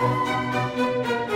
Música